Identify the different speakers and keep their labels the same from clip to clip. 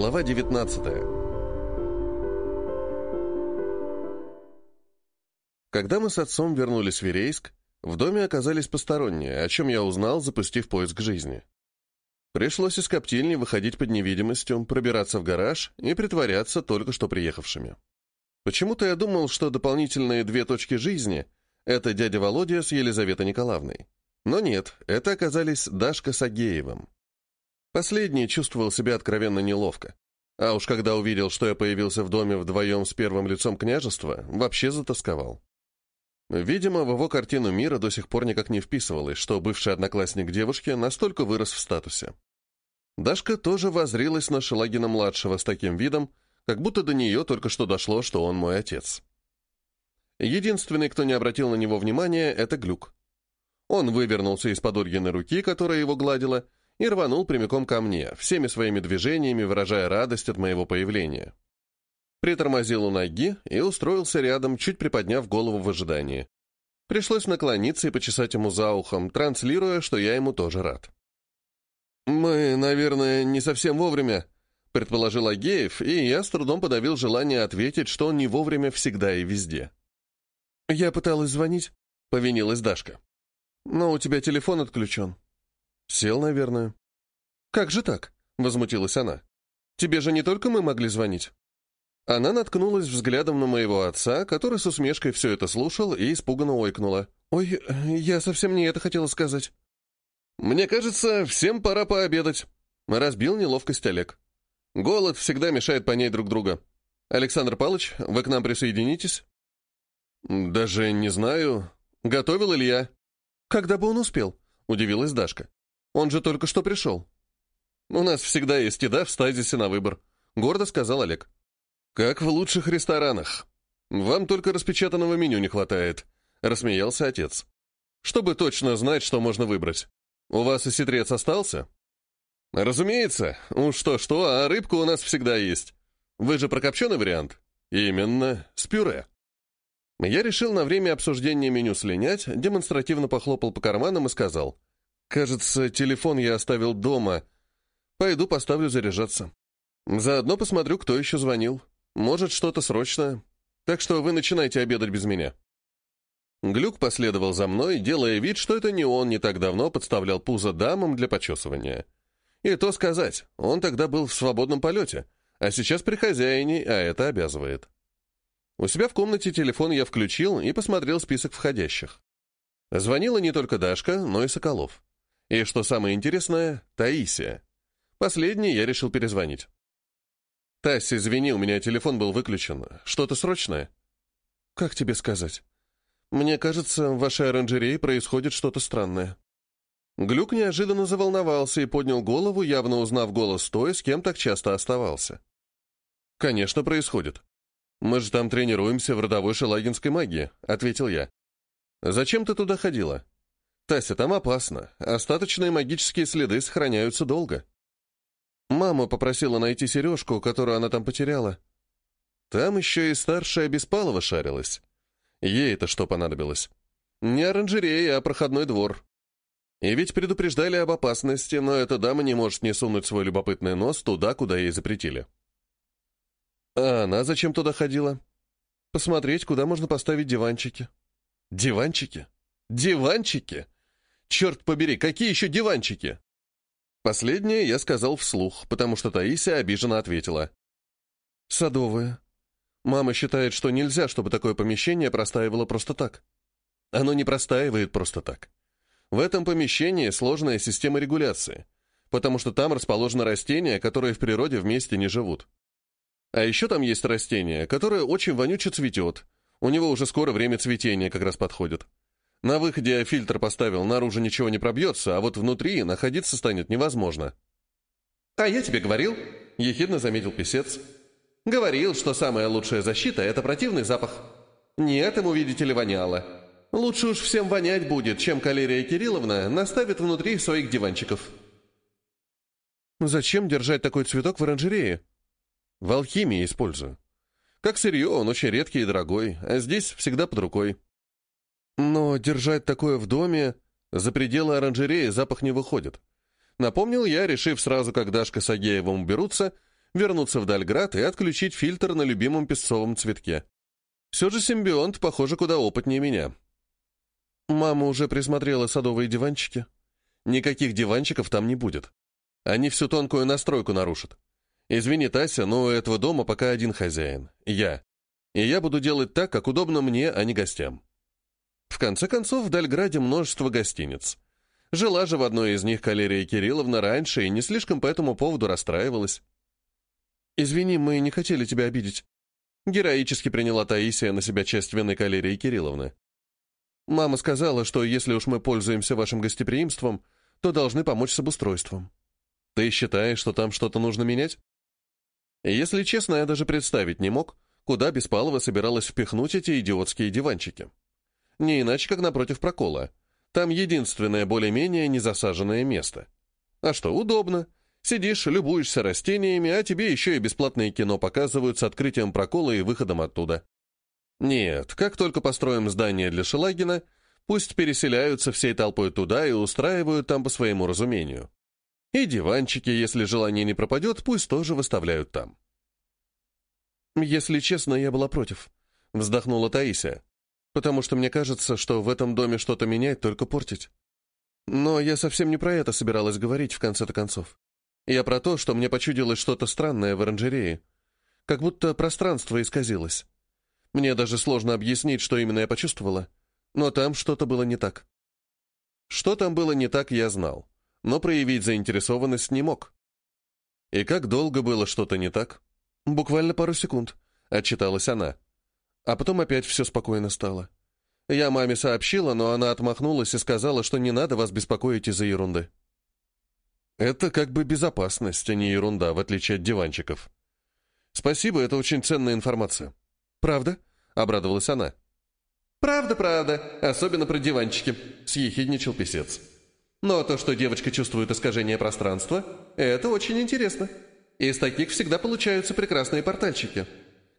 Speaker 1: Глава 19 Когда мы с отцом вернулись в Верейск, в доме оказались посторонние, о чем я узнал, запустив поиск жизни. Пришлось из коптильни выходить под невидимостью, пробираться в гараж и притворяться только что приехавшими. Почему-то я думал, что дополнительные две точки жизни — это дядя Володя с Елизаветой Николаевной. Но нет, это оказались Дашка с Агеевым. Последний чувствовал себя откровенно неловко. А уж когда увидел, что я появился в доме вдвоем с первым лицом княжества, вообще затасковал. Видимо, в его картину мира до сих пор никак не вписывалось, что бывший одноклассник девушки настолько вырос в статусе. Дашка тоже возрилась на Шелагина-младшего с таким видом, как будто до нее только что дошло, что он мой отец. Единственный, кто не обратил на него внимания, это Глюк. Он вывернулся из-под Ольгиной руки, которая его гладила, и рванул прямиком ко мне, всеми своими движениями выражая радость от моего появления притормозил у ноги и устроился рядом, чуть приподняв голову в ожидании. Пришлось наклониться и почесать ему за ухом, транслируя, что я ему тоже рад. «Мы, наверное, не совсем вовремя», — предположил Агеев, и я с трудом подавил желание ответить, что он не вовремя всегда и везде. «Я пыталась звонить», — повинилась Дашка. «Но у тебя телефон отключен». «Сел, наверное». «Как же так?» — возмутилась она. «Тебе же не только мы могли звонить». Она наткнулась взглядом на моего отца, который с усмешкой все это слушал и испуганно ойкнула. «Ой, я совсем не это хотела сказать». «Мне кажется, всем пора пообедать», — разбил неловкость Олег. «Голод всегда мешает понять друг друга. Александр Павлович, вы к нам присоединитесь?» «Даже не знаю. Готовил Илья?» «Когда бы он успел?» — удивилась Дашка. «Он же только что пришел». «У нас всегда есть еда в стазисе на выбор», — гордо сказал Олег. «Как в лучших ресторанах. Вам только распечатанного меню не хватает», — рассмеялся отец. «Чтобы точно знать, что можно выбрать. У вас и сетрец остался?» «Разумеется. Уж что-что, а рыбка у нас всегда есть. Вы же про копченый вариант?» «Именно. С пюре». Я решил на время обсуждения меню слинять, демонстративно похлопал по карманам и сказал. «Кажется, телефон я оставил дома. Пойду поставлю заряжаться. Заодно посмотрю, кто еще звонил». Может, что-то срочное. Так что вы начинайте обедать без меня». Глюк последовал за мной, делая вид, что это не он не так давно подставлял пузо дамам для почесывания. И то сказать, он тогда был в свободном полете, а сейчас при хозяине, а это обязывает. У себя в комнате телефон я включил и посмотрел список входящих. Звонила не только Дашка, но и Соколов. И, что самое интересное, Таисия. Последний я решил перезвонить. «Тася, извини, у меня телефон был выключен. Что-то срочное?» «Как тебе сказать? Мне кажется, в вашей оранжерее происходит что-то странное». Глюк неожиданно заволновался и поднял голову, явно узнав голос той, с кем так часто оставался. «Конечно, происходит. Мы же там тренируемся в родовой шелагинской магии», — ответил я. «Зачем ты туда ходила?» «Тася, там опасно. Остаточные магические следы сохраняются долго». Мама попросила найти сережку, которую она там потеряла. Там еще и старшая Беспалова шарилась. ей это что понадобилось? Не оранжерея, а проходной двор. И ведь предупреждали об опасности, но эта дама не может не сунуть свой любопытный нос туда, куда ей запретили. А она зачем туда ходила? Посмотреть, куда можно поставить диванчики. Диванчики? Диванчики? Черт побери, какие еще диванчики? Последнее я сказал вслух, потому что Таисия обиженно ответила. «Садовые. Мама считает, что нельзя, чтобы такое помещение простаивало просто так. Оно не простаивает просто так. В этом помещении сложная система регуляции, потому что там расположены растения, которые в природе вместе не живут. А еще там есть растение, которое очень вонюче цветет. У него уже скоро время цветения как раз подходит. На выходе я фильтр поставил, наружу ничего не пробьется, а вот внутри находиться станет невозможно. «А я тебе говорил», — ехидно заметил писец. «Говорил, что самая лучшая защита — это противный запах. Нет, ему, видите ли, воняло. Лучше уж всем вонять будет, чем Калерия Кирилловна наставит внутри своих диванчиков». «Зачем держать такой цветок в оранжерее?» «В алхимии использую. Как сырье, он очень редкий и дорогой, а здесь всегда под рукой». Но держать такое в доме, за пределы оранжереи запах не выходит. Напомнил я, решив сразу, как Дашка с Агеевым уберутся, вернуться в Дальград и отключить фильтр на любимом песцовом цветке. Все же симбионт, похоже, куда опытнее меня. Мама уже присмотрела садовые диванчики. Никаких диванчиков там не будет. Они всю тонкую настройку нарушат. Извини, Тася, но у этого дома пока один хозяин — я. И я буду делать так, как удобно мне, а не гостям. В конце концов, в Дальграде множество гостиниц. Жила же в одной из них Калерия Кирилловна раньше и не слишком по этому поводу расстраивалась. «Извини, мы не хотели тебя обидеть». Героически приняла Таисия на себя часть вины Калерии Кирилловны. «Мама сказала, что если уж мы пользуемся вашим гостеприимством, то должны помочь с обустройством. Ты считаешь, что там что-то нужно менять?» Если честно, я даже представить не мог, куда Беспалова собиралась впихнуть эти идиотские диванчики. Не иначе, как напротив прокола. Там единственное более-менее незасаженное место. А что, удобно. Сидишь, любуешься растениями, а тебе еще и бесплатное кино показывают с открытием прокола и выходом оттуда. Нет, как только построим здание для Шелагина, пусть переселяются всей толпой туда и устраивают там по своему разумению. И диванчики, если желание не пропадет, пусть тоже выставляют там. «Если честно, я была против», — вздохнула Таисия потому что мне кажется, что в этом доме что-то менять, только портить. Но я совсем не про это собиралась говорить в конце-то концов. Я про то, что мне почудилось что-то странное в оранжерее. Как будто пространство исказилось. Мне даже сложно объяснить, что именно я почувствовала. Но там что-то было не так. Что там было не так, я знал. Но проявить заинтересованность не мог. И как долго было что-то не так? Буквально пару секунд, отчиталась она. А потом опять все спокойно стало. Я маме сообщила, но она отмахнулась и сказала, что не надо вас беспокоить из-за ерунды. Это как бы безопасность, а не ерунда, в отличие от диванчиков. Спасибо, это очень ценная информация. Правда? Обрадовалась она. «Правда, правда, особенно про диванчики», — съехидничал писец. «Но то, что девочка чувствует искажение пространства, это очень интересно. Из таких всегда получаются прекрасные портальчики».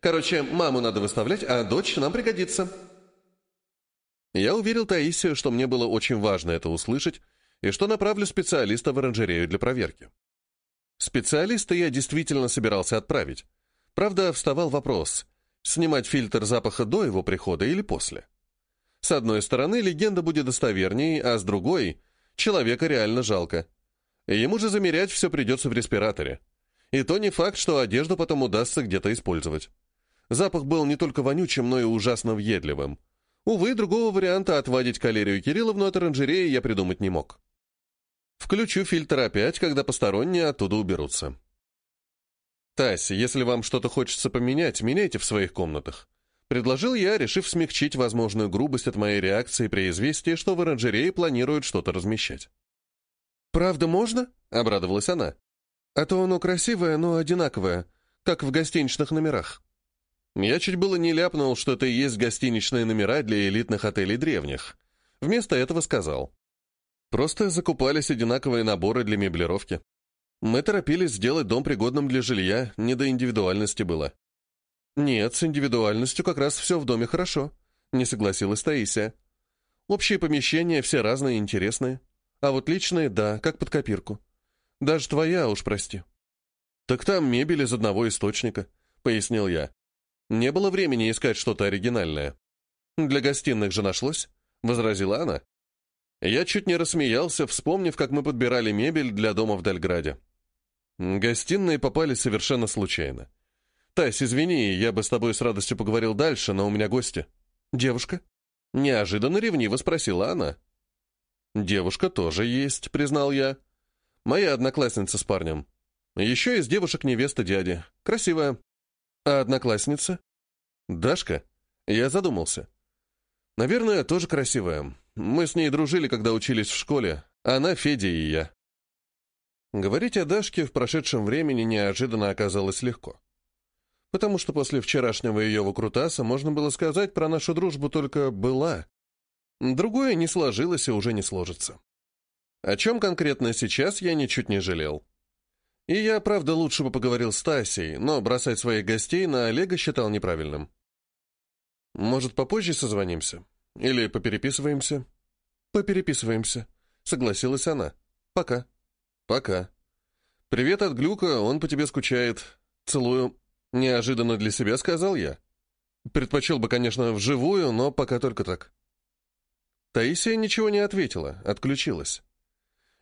Speaker 1: Короче, маму надо выставлять, а дочь нам пригодится». Я уверил Таисию, что мне было очень важно это услышать, и что направлю специалиста в оранжерею для проверки. Специалиста я действительно собирался отправить. Правда, вставал вопрос, снимать фильтр запаха до его прихода или после. С одной стороны, легенда будет достоверней, а с другой, человека реально жалко. Ему же замерять все придется в респираторе. И то не факт, что одежду потом удастся где-то использовать. Запах был не только вонючим, но и ужасно въедливым. Увы, другого варианта отводить Калерию Кирилловну от оранжереи я придумать не мог. Включу фильтр опять, когда посторонние оттуда уберутся. «Тась, если вам что-то хочется поменять, меняйте в своих комнатах», — предложил я, решив смягчить возможную грубость от моей реакции при известии, что в оранжерее планируют что-то размещать. «Правда можно?» — обрадовалась она. «А то оно красивое, но одинаковое, как в гостиничных номерах». Я чуть было не ляпнул, что это и есть гостиничные номера для элитных отелей древних. Вместо этого сказал. Просто закупались одинаковые наборы для меблировки. Мы торопились сделать дом пригодным для жилья, не до индивидуальности было. Нет, с индивидуальностью как раз все в доме хорошо, не согласилась Таисия. Общие помещения все разные и интересные. А вот личные, да, как под копирку. Даже твоя, уж прости. Так там мебель из одного источника, пояснил я. Не было времени искать что-то оригинальное. «Для гостиных же нашлось», — возразила она. Я чуть не рассмеялся, вспомнив, как мы подбирали мебель для дома в Дальграде. Гостиные попали совершенно случайно. «Тась, извини, я бы с тобой с радостью поговорил дальше, но у меня гости». «Девушка?» Неожиданно ревниво спросила она. «Девушка тоже есть», — признал я. «Моя одноклассница с парнем. Еще из девушек невеста дяди. Красивая. А одноклассница? Дашка? Я задумался. Наверное, тоже красивая. Мы с ней дружили, когда учились в школе. Она Федя и я. Говорить о Дашке в прошедшем времени неожиданно оказалось легко. Потому что после вчерашнего ее выкрутаса можно было сказать про нашу дружбу только «была». Другое не сложилось и уже не сложится. О чем конкретно сейчас я ничуть не жалел. И я, правда, лучше бы поговорил с Тасей, но бросать своих гостей на Олега считал неправильным. Может, попозже созвонимся? Или попереписываемся? Попереписываемся, согласилась она. Пока. Пока. Привет от Глюка, он по тебе скучает. «Целую». Неожиданно для себя сказал я. Предпочел бы, конечно, вживую, но пока только так. Таисия ничего не ответила, отключилась.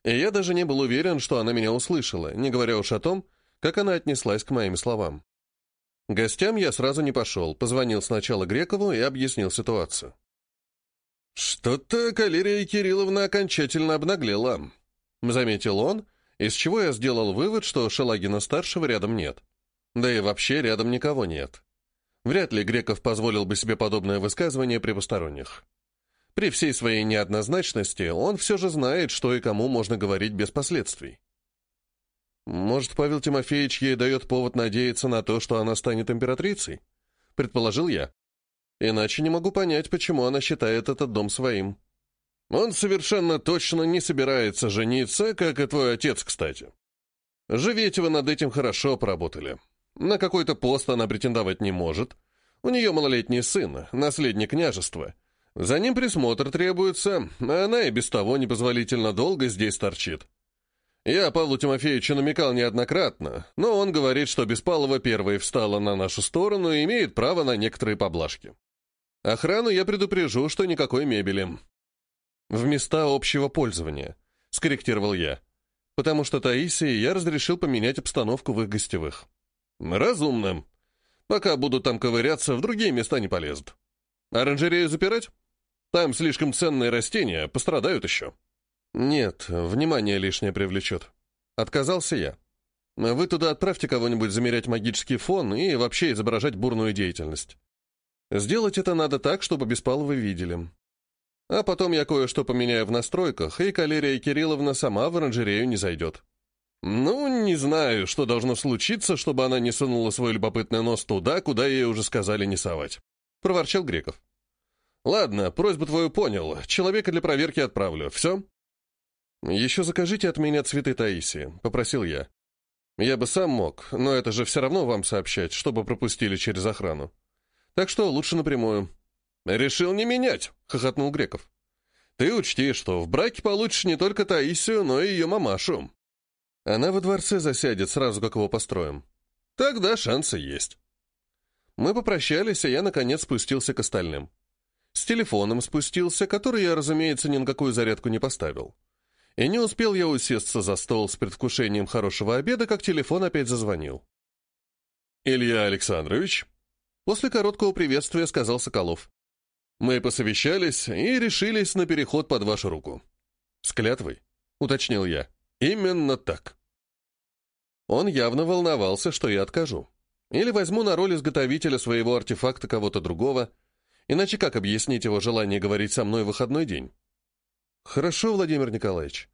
Speaker 1: И я даже не был уверен, что она меня услышала, не говоря уж о том, как она отнеслась к моим словам. Гостям я сразу не пошел, позвонил сначала Грекову и объяснил ситуацию. «Что-то Калерия Кирилловна окончательно обнаглела», — заметил он, из чего я сделал вывод, что Шелагина-старшего рядом нет. Да и вообще рядом никого нет. Вряд ли Греков позволил бы себе подобное высказывание при посторонних. При всей своей неоднозначности он все же знает, что и кому можно говорить без последствий. Может, Павел Тимофеевич ей дает повод надеяться на то, что она станет императрицей? Предположил я. Иначе не могу понять, почему она считает этот дом своим. Он совершенно точно не собирается жениться, как и твой отец, кстати. Живете вы над этим хорошо поработали. На какой-то пост она претендовать не может. У нее малолетний сын, наследник княжества. За ним присмотр требуется, а она и без того непозволительно долго здесь торчит. Я Павлу Тимофеевичу намекал неоднократно, но он говорит, что Беспалова первой встала на нашу сторону и имеет право на некоторые поблажки. Охрану я предупрежу, что никакой мебели. В места общего пользования, скорректировал я, потому что Таисии я разрешил поменять обстановку в их гостевых. Разумно. Пока буду там ковыряться, в другие места не полезут. Оранжерею запирать? Там слишком ценные растения, пострадают еще. Нет, внимание лишнее привлечет. Отказался я. Вы туда отправьте кого-нибудь замерять магический фон и вообще изображать бурную деятельность. Сделать это надо так, чтобы Беспаловы видели. А потом я кое-что поменяю в настройках, и Калерия Кирилловна сама в оранжерею не зайдет. «Ну, не знаю, что должно случиться, чтобы она не сунула свой любопытный нос туда, куда ей уже сказали не совать», — проворчал Греков. «Ладно, просьбу твою понял. Человека для проверки отправлю. Все?» «Еще закажите от меня цветы Таисии», — попросил я. «Я бы сам мог, но это же все равно вам сообщать, чтобы пропустили через охрану. Так что лучше напрямую». «Решил не менять», — хохотнул Греков. «Ты учти, что в браке получишь не только Таисию, но и ее мамашу. Она во дворце засядет сразу, как его построим. Тогда шансы есть. Мы попрощались, и я, наконец, спустился к остальным. С телефоном спустился, который я, разумеется, ни на какую зарядку не поставил. И не успел я усесться за стол с предвкушением хорошего обеда, как телефон опять зазвонил. «Илья Александрович?» После короткого приветствия сказал Соколов. «Мы посовещались и решились на переход под вашу руку». «С клятвой?» — уточнил я. «Именно так». Он явно волновался, что я откажу. Или возьму на роль изготовителя своего артефакта кого-то другого. Иначе как объяснить его желание говорить со мной в выходной день? Хорошо, Владимир Николаевич.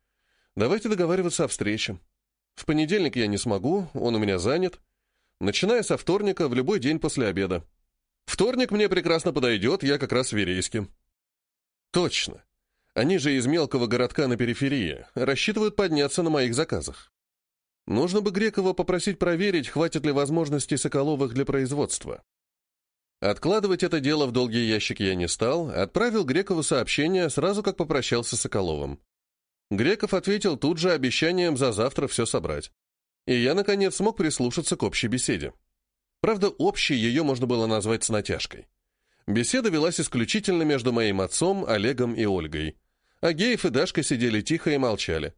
Speaker 1: Давайте договариваться о встрече. В понедельник я не смогу, он у меня занят. Начиная со вторника, в любой день после обеда. Вторник мне прекрасно подойдет, я как раз в Верейске. Точно. Они же из мелкого городка на периферии, рассчитывают подняться на моих заказах. Нужно бы Грекова попросить проверить, хватит ли возможностей Соколовых для производства. Откладывать это дело в долгий ящик я не стал, отправил Грекову сообщение сразу как попрощался с Соколовым. Греков ответил тут же обещанием за завтра все собрать. И я, наконец, смог прислушаться к общей беседе. Правда, общей ее можно было назвать с натяжкой. Беседа велась исключительно между моим отцом, Олегом и Ольгой. Агеев и Дашка сидели тихо и молчали.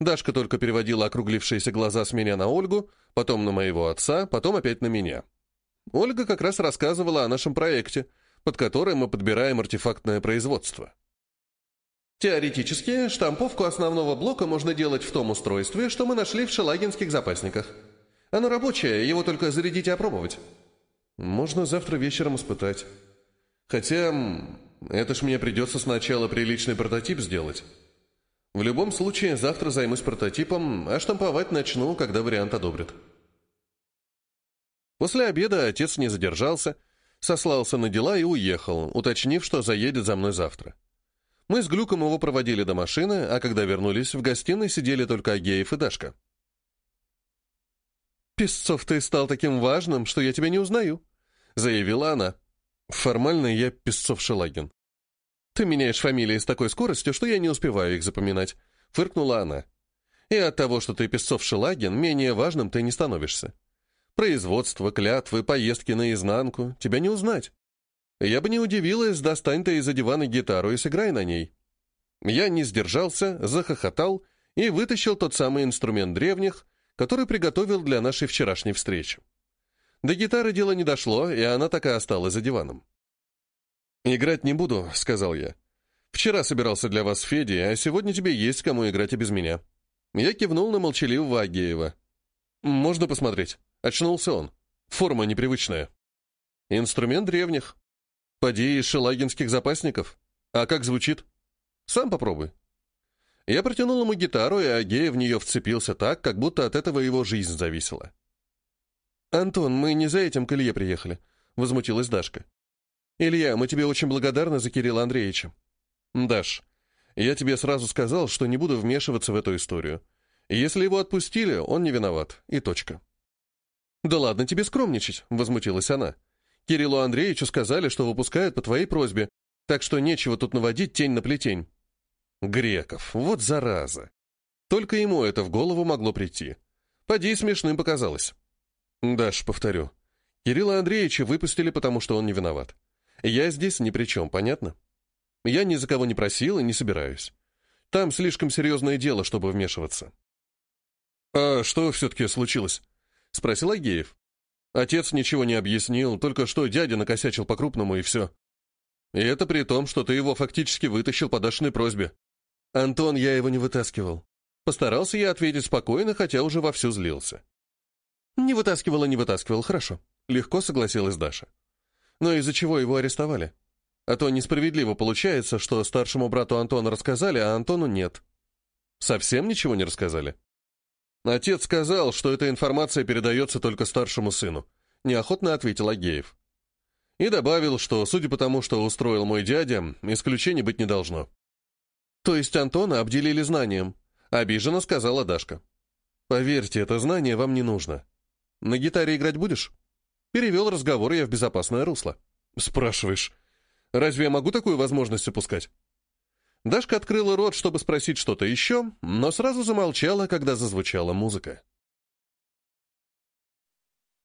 Speaker 1: Дашка только переводила округлившиеся глаза с меня на Ольгу, потом на моего отца, потом опять на меня. Ольга как раз рассказывала о нашем проекте, под который мы подбираем артефактное производство. Теоретически, штамповку основного блока можно делать в том устройстве, что мы нашли в шелагинских запасниках. Оно рабочее, его только зарядить и опробовать. Можно завтра вечером испытать. Хотя, это ж мне придется сначала приличный прототип сделать. В любом случае, завтра займусь прототипом, а штамповать начну, когда вариант одобрят. После обеда отец не задержался, сослался на дела и уехал, уточнив, что заедет за мной завтра. Мы с Глюком его проводили до машины, а когда вернулись, в гостиной сидели только Агеев и Дашка. «Песцов, ты стал таким важным, что я тебя не узнаю», — заявила она. «Формально я Песцов-Шелагин. «Ты меняешь фамилии с такой скоростью, что я не успеваю их запоминать», — фыркнула она. «И от того, что ты Песцов Шелагин, менее важным ты не становишься. Производство, клятвы, поездки наизнанку. Тебя не узнать. Я бы не удивилась, достань ты из-за дивана гитару и сыграй на ней. Я не сдержался, захохотал и вытащил тот самый инструмент древних, который приготовил для нашей вчерашней встречи. До гитары дело не дошло, и она так и осталась за диваном. «Играть не буду», — сказал я. «Вчера собирался для вас Феди, а сегодня тебе есть кому играть и без меня». Я кивнул на молчаливого Агеева. «Можно посмотреть?» — очнулся он. «Форма непривычная». «Инструмент древних. Поди из шелагинских запасников. А как звучит?» «Сам попробуй». Я протянул ему гитару, и Агеев в нее вцепился так, как будто от этого его жизнь зависела. «Антон, мы не за этим к Илье приехали», — возмутилась Дашка. «Илья, мы тебе очень благодарны за Кирилла Андреевича». «Даш, я тебе сразу сказал, что не буду вмешиваться в эту историю. Если его отпустили, он не виноват. И точка». «Да ладно тебе скромничать», — возмутилась она. «Кириллу Андреевичу сказали, что выпускают по твоей просьбе, так что нечего тут наводить тень на плетень». Греков, вот зараза. Только ему это в голову могло прийти. Поди смешным показалось. Даш, повторю. Кирилла Андреевича выпустили, потому что он не виноват. Я здесь ни при чем, понятно? Я ни за кого не просил и не собираюсь. Там слишком серьезное дело, чтобы вмешиваться. «А что все-таки случилось?» — спросил Агеев. Отец ничего не объяснил, только что дядя накосячил по-крупному, и все. И это при том, что ты его фактически вытащил по Дашиной просьбе. Антон, я его не вытаскивал. Постарался я ответить спокойно, хотя уже вовсю злился. Не вытаскивала, не вытаскивал, хорошо. Легко согласилась Даша. Но из-за чего его арестовали? А то несправедливо получается, что старшему брату Антона рассказали, а Антону нет. Совсем ничего не рассказали? Отец сказал, что эта информация передается только старшему сыну. Неохотно ответил Агеев. И добавил, что, судя по тому, что устроил мой дядя, исключений быть не должно. То есть Антона обделили знанием, обиженно сказала Дашка. Поверьте, это знание вам не нужно. На гитаре играть будешь? Перевел разговор я в безопасное русло. Спрашиваешь, разве я могу такую возможность упускать? Дашка открыла рот, чтобы спросить что-то еще, но сразу замолчала, когда зазвучала музыка.